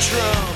drum.